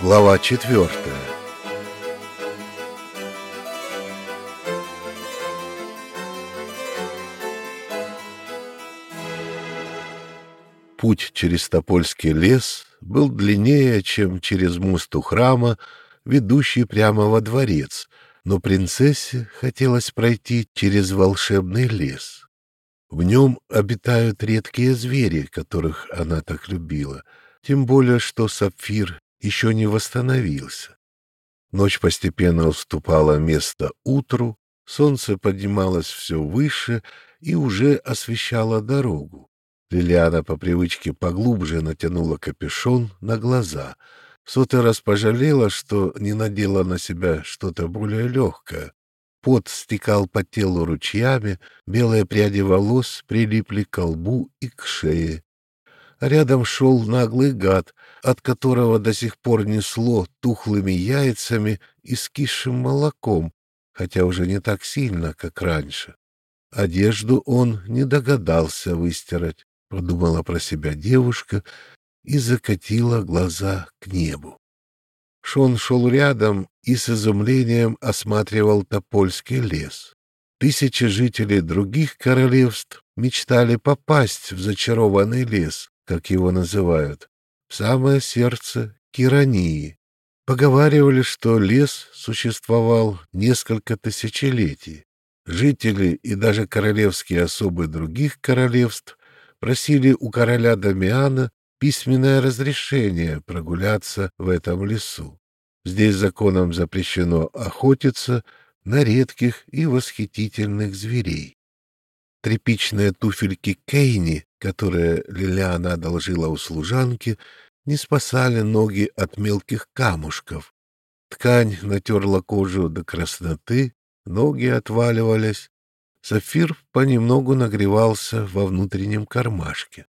Глава четвертая Путь через Топольский лес был длиннее, чем через мост у храма, ведущий прямо во дворец, но принцессе хотелось пройти через волшебный лес. В нем обитают редкие звери, которых она так любила, тем более что Сапфир еще не восстановился. Ночь постепенно уступала место утру, солнце поднималось все выше и уже освещало дорогу. Лилиана по привычке поглубже натянула капюшон на глаза. В сотый раз пожалела, что не надела на себя что-то более легкое. Пот стекал по телу ручьями, белые пряди волос прилипли к лбу и к шее рядом шел наглый гад, от которого до сих пор несло тухлыми яйцами и скисшим молоком, хотя уже не так сильно, как раньше. Одежду он не догадался выстирать, подумала про себя девушка и закатила глаза к небу. Шон шел рядом и с изумлением осматривал Топольский лес. Тысячи жителей других королевств мечтали попасть в зачарованный лес, как его называют, в самое сердце Кирании. Поговаривали, что лес существовал несколько тысячелетий. Жители и даже королевские особы других королевств просили у короля Дамиана письменное разрешение прогуляться в этом лесу. Здесь законом запрещено охотиться на редких и восхитительных зверей. Тряпичные туфельки Кейни, которые Лилиана одолжила у служанки, не спасали ноги от мелких камушков. Ткань натерла кожу до красноты, ноги отваливались. Сафир понемногу нагревался во внутреннем кармашке.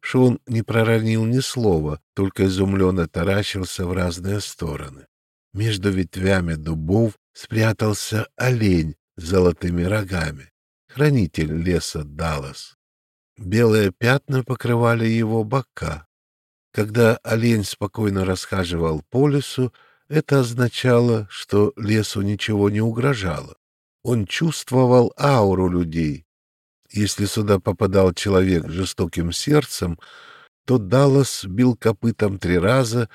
Шон не проронил ни слова, только изумленно таращился в разные стороны. Между ветвями дубов спрятался олень с золотыми рогами хранитель леса Даллас. Белые пятна покрывали его бока. Когда олень спокойно расхаживал по лесу, это означало, что лесу ничего не угрожало. Он чувствовал ауру людей. Если сюда попадал человек с жестоким сердцем, то Даллас бил копытом три раза,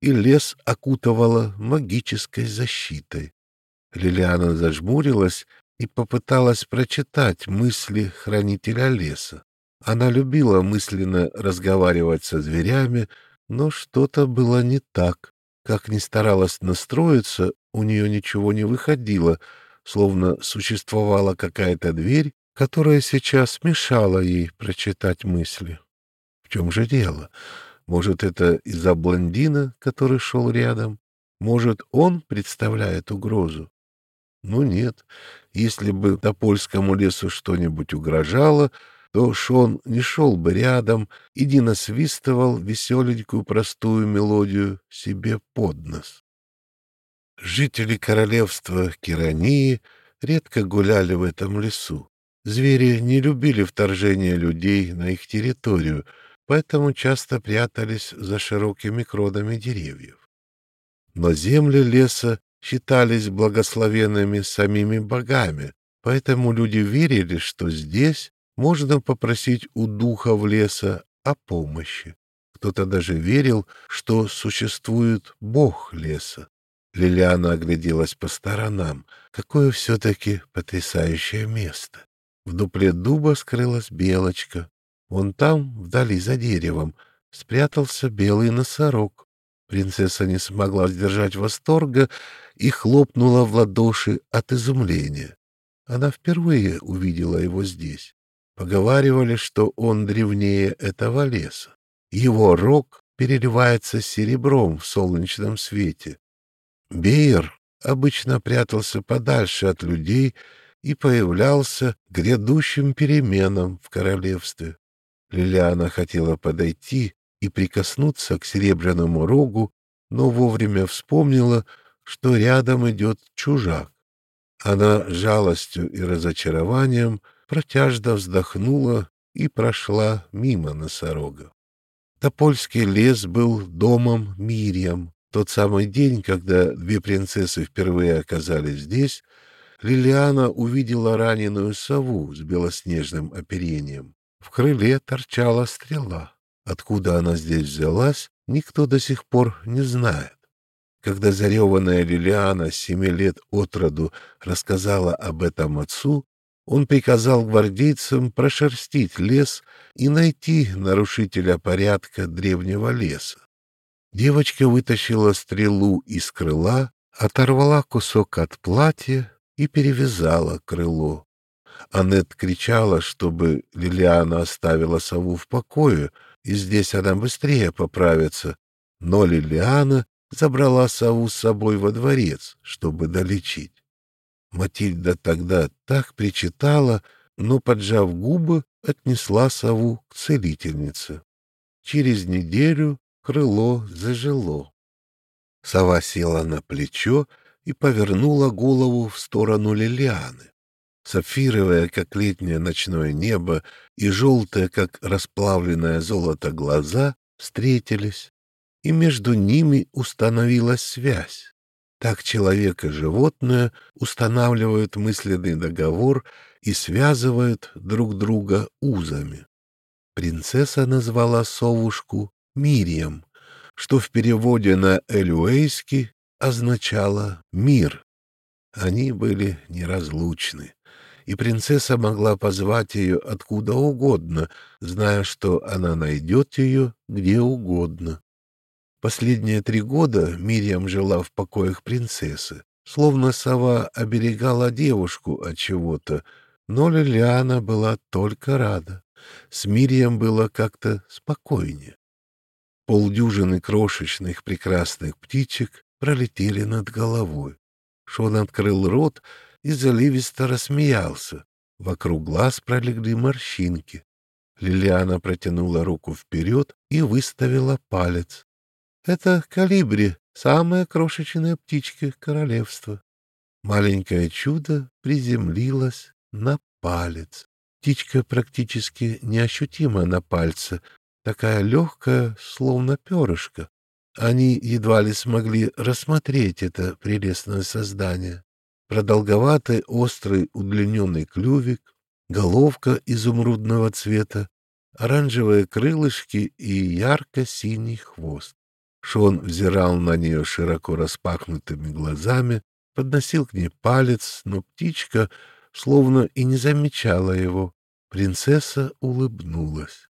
и лес окутывало магической защитой. Лилиана зажмурилась и попыталась прочитать мысли хранителя леса. Она любила мысленно разговаривать со зверями, но что-то было не так. Как ни старалась настроиться, у нее ничего не выходило, словно существовала какая-то дверь, которая сейчас мешала ей прочитать мысли. В чем же дело? Может, это из-за блондина, который шел рядом? Может, он представляет угрозу? Ну нет, если бы Топольскому лесу что-нибудь угрожало, то Шон не шел бы рядом и не насвистывал веселенькую простую мелодию себе под нос. Жители королевства Кирании редко гуляли в этом лесу. Звери не любили вторжения людей на их территорию, поэтому часто прятались за широкими кронами деревьев. Но земли леса считались благословенными самими богами, поэтому люди верили, что здесь можно попросить у духов леса о помощи. Кто-то даже верил, что существует бог леса. Лилиана огляделась по сторонам. Какое все-таки потрясающее место! В дупле дуба скрылась белочка. Вон там, вдали за деревом, спрятался белый носорог. Принцесса не смогла сдержать восторга и хлопнула в ладоши от изумления. Она впервые увидела его здесь. Поговаривали, что он древнее этого леса. Его рог переливается серебром в солнечном свете. Бейер обычно прятался подальше от людей и появлялся грядущим переменам в королевстве. Лилиана хотела подойти и прикоснуться к серебряному рогу, но вовремя вспомнила, что рядом идет чужак. Она жалостью и разочарованием протяжно вздохнула и прошла мимо носорога. Топольский лес был домом Мирьям, тот самый день, когда две принцессы впервые оказались здесь, Лилиана увидела раненую сову с белоснежным оперением. В крыле торчала стрела. Откуда она здесь взялась, никто до сих пор не знает. Когда зареванная Лилиана семи лет от роду рассказала об этом отцу, он приказал гвардейцам прошерстить лес и найти нарушителя порядка древнего леса. Девочка вытащила стрелу из крыла, оторвала кусок от платья и перевязала крыло. Аннет кричала, чтобы Лилиана оставила сову в покое, и здесь она быстрее поправится, но Лилиана забрала сову с собой во дворец, чтобы долечить. Матильда тогда так причитала, но, поджав губы, отнесла сову к целительнице. Через неделю крыло зажило. Сова села на плечо и повернула голову в сторону Лилианы. Сапфировое, как летнее ночное небо, и желтое, как расплавленное золото глаза встретились, и между ними установилась связь. Так человек и животное устанавливают мысленный договор и связывают друг друга узами. Принцесса назвала совушку Мирием, что в переводе на элюэйский означало «мир». Они были неразлучны, и принцесса могла позвать ее откуда угодно, зная, что она найдет ее где угодно. Последние три года Мириам жила в покоях принцессы, словно сова оберегала девушку от чего-то, но Лилиана была только рада. С Мирием было как-то спокойнее. Полдюжины крошечных прекрасных птичек пролетели над головой. Шон открыл рот и заливисто рассмеялся. Вокруг глаз пролегли морщинки. Лилиана протянула руку вперед и выставила палец. Это калибри, самая крошечная птичка королевства. Маленькое чудо приземлилось на палец. Птичка практически неощутима на пальце, такая легкая, словно перышко. Они едва ли смогли рассмотреть это прелестное создание. Продолговатый, острый, удлиненный клювик, головка изумрудного цвета, оранжевые крылышки и ярко-синий хвост. Шон взирал на нее широко распахнутыми глазами, подносил к ней палец, но птичка словно и не замечала его. Принцесса улыбнулась.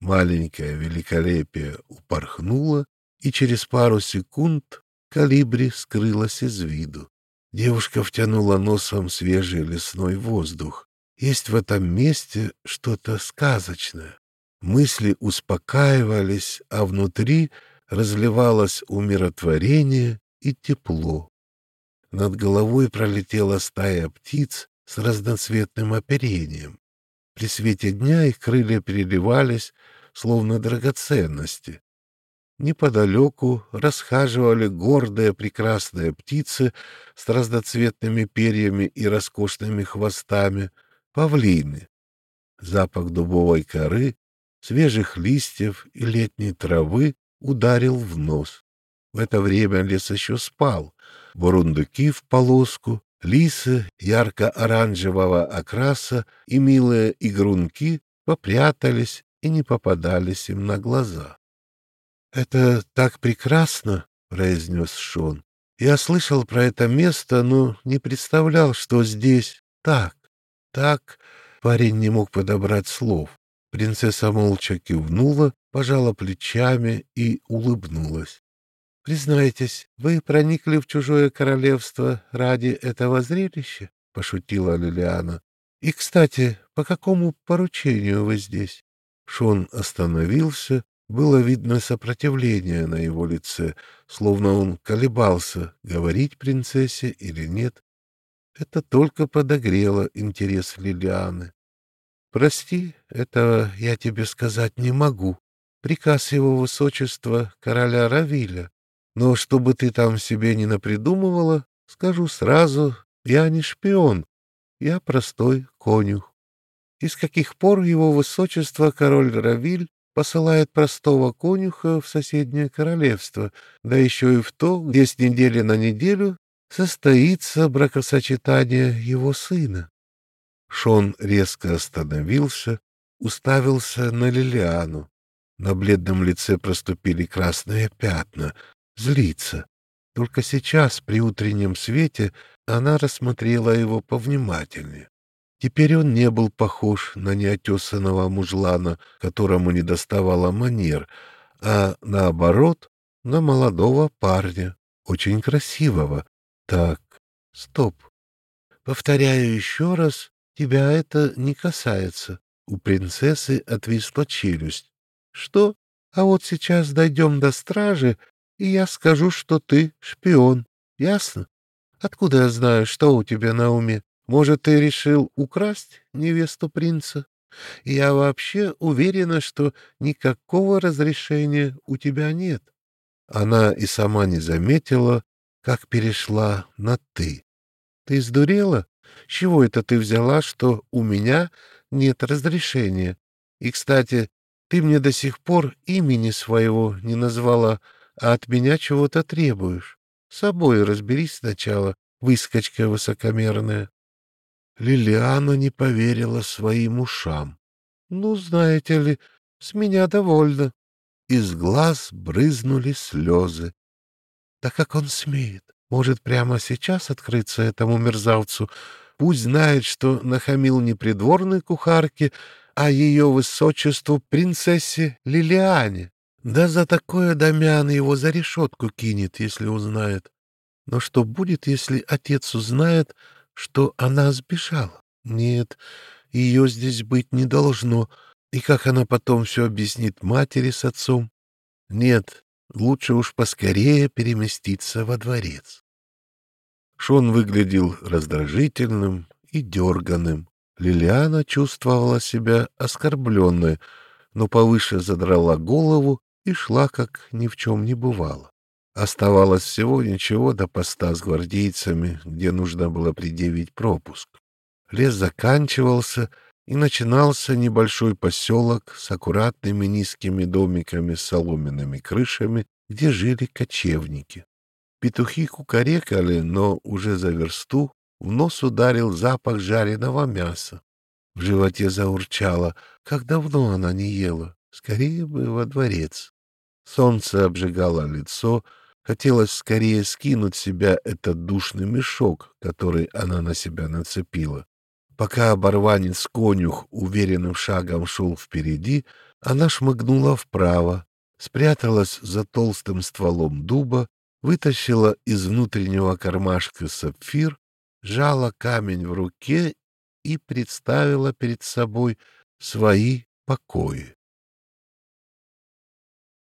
Маленькое великолепие упорхнуло, и через пару секунд калибри скрылась из виду. Девушка втянула носом свежий лесной воздух. Есть в этом месте что-то сказочное. Мысли успокаивались, а внутри — разливалось умиротворение и тепло. Над головой пролетела стая птиц с разноцветным оперением. При свете дня их крылья переливались, словно драгоценности. Неподалеку расхаживали гордые прекрасные птицы с разноцветными перьями и роскошными хвостами, павлины. Запах дубовой коры, свежих листьев и летней травы ударил в нос. В это время лес еще спал. Бурундуки в полоску, лисы ярко-оранжевого окраса и милые игрунки попрятались и не попадались им на глаза. — Это так прекрасно, — произнес Шон. — Я слышал про это место, но не представлял, что здесь так, так... Парень не мог подобрать слов. Принцесса молча кивнула, пожала плечами и улыбнулась. — Признайтесь, вы проникли в чужое королевство ради этого зрелища? — пошутила Лилиана. — И, кстати, по какому поручению вы здесь? Шон остановился, было видно сопротивление на его лице, словно он колебался, говорить принцессе или нет. Это только подогрело интерес Лилианы. Прости, этого я тебе сказать не могу. Приказ его высочества короля Равиля. Но чтобы ты там себе не напридумывала, скажу сразу, я не шпион, я простой конюх. И с каких пор его высочество король Равиль посылает простого конюха в соседнее королевство, да еще и в то, где с недели на неделю состоится бракосочетание его сына. Шон резко остановился, уставился на Лилиану. На бледном лице проступили красные пятна. Злится. Только сейчас, при утреннем свете, она рассмотрела его повнимательнее. Теперь он не был похож на неотесанного мужлана, которому не доставало манер, а, наоборот, на молодого парня, очень красивого. Так, стоп. Повторяю еще раз, тебя это не касается. У принцессы отвисла челюсть. Что? А вот сейчас дойдем до стражи, и я скажу, что ты шпион. Ясно? Откуда я знаю, что у тебя на уме? Может, ты решил украсть невесту принца? Я вообще уверена, что никакого разрешения у тебя нет. Она и сама не заметила, как перешла на «ты». Ты сдурела? Чего это ты взяла, что у меня нет разрешения? И, кстати, ты мне до сих пор имени своего не назвала, а от меня чего-то требуешь. С собой разберись сначала, выскочка высокомерная. Лилиана не поверила своим ушам. Ну, знаете ли, с меня довольно. Из глаз брызнули слезы. Да как он смеет? Может, прямо сейчас открыться этому мерзавцу? Пусть знает, что нахамил не придворной кухарке, а ее высочеству принцессе Лилиане. Да за такое Дамян его за решетку кинет, если узнает. Но что будет, если отец узнает, что она сбежала. Нет, ее здесь быть не должно. И как она потом все объяснит матери с отцом? Нет, лучше уж поскорее переместиться во дворец. Шон выглядел раздражительным и дерганым. Лилиана чувствовала себя оскорбленной, но повыше задрала голову и шла, как ни в чем не бывало. Оставалось всего ничего до поста с гвардейцами, где нужно было предъявить пропуск. Лес заканчивался, и начинался небольшой поселок с аккуратными низкими домиками с соломенными крышами, где жили кочевники. Петухи кукарекали, но уже за версту в нос ударил запах жареного мяса. В животе заурчало, как давно она не ела, скорее бы во дворец. Солнце обжигало лицо, Хотелось скорее скинуть с себя этот душный мешок, который она на себя нацепила. Пока оборванец-конюх уверенным шагом шел впереди, она шмыгнула вправо, спряталась за толстым стволом дуба, вытащила из внутреннего кармашка сапфир, жала камень в руке и представила перед собой свои покои.